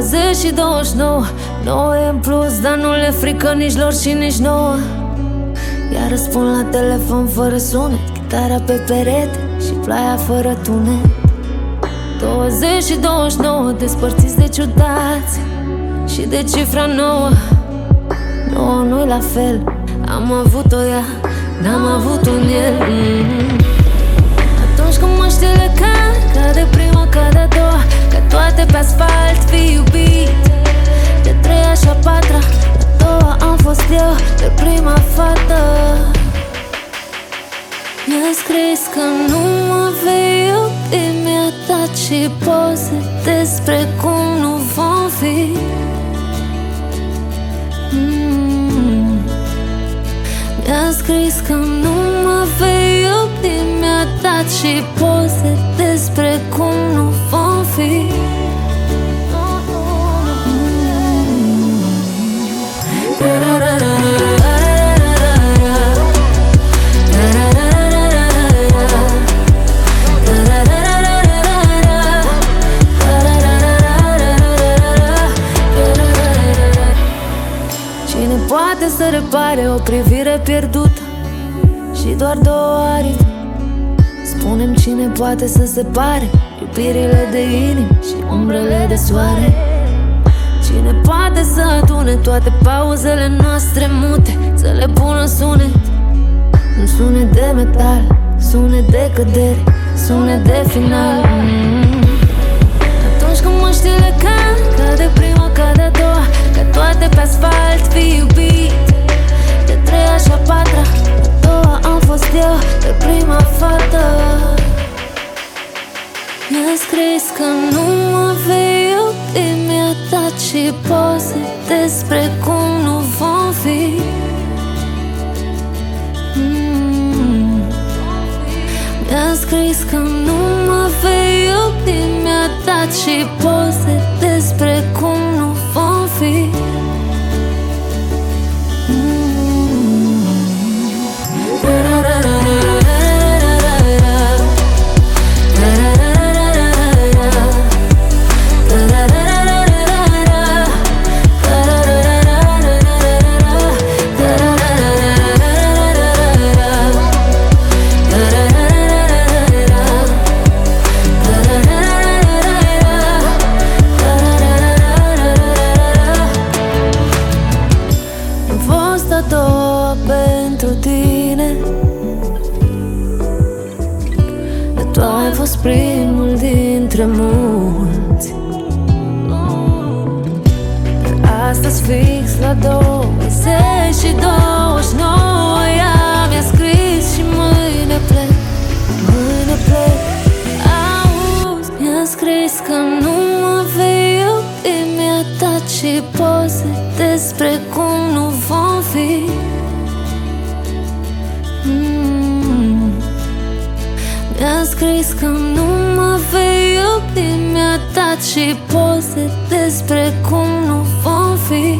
20 și 29 Nouă e în plus, dar nu le frică nici lor și nici nouă. Iar răspund la telefon fără sunet Chitara pe perete și ploaia fără tunet 20 și 29 despărțiți de ciudați Și de cifra nouă. Nouă nu-i la fel Am avut-o ea, n-am avut un el. Mm-hmm. Atunci când măștile cad Ca de prima, ca de prima fată Mi-a scris că nu mă vei iubi Mi-a dat și poze despre cum nu vom fi mm. Mi-a scris că nu mă vei iubi Mi-a dat și poze poate să repare o privire pierdută Și doar două aripi Spunem cine poate să separe Iubirile de inimi și umbrele de soare. Cine poate să adune toate pauzele noastre mute Să le pună sunet? Un sunet de metal, sunet de cădere, sunet de final. Mm. Atunci când măștile cad, ca de prima, Mi-a scris că nu mă vei iubi Mi-a dat și poze despre cum nu vom fi mm. Mi-a scris că nu mă vei iubi Mi-a dat și poze pentru tine. Dar tu ai fost primul dintre mulți. Dar astăzi fix la 20 și 29 Ea mi-a scris și mâine plec Mâine plec. Auzi, mi-a scris că nu mă vei iubi Mi-a dat și poze despre cum nu vom fi mm. Mi-a scris că nu mă vei iubi Mi-a dat și poze despre cum nu vom fi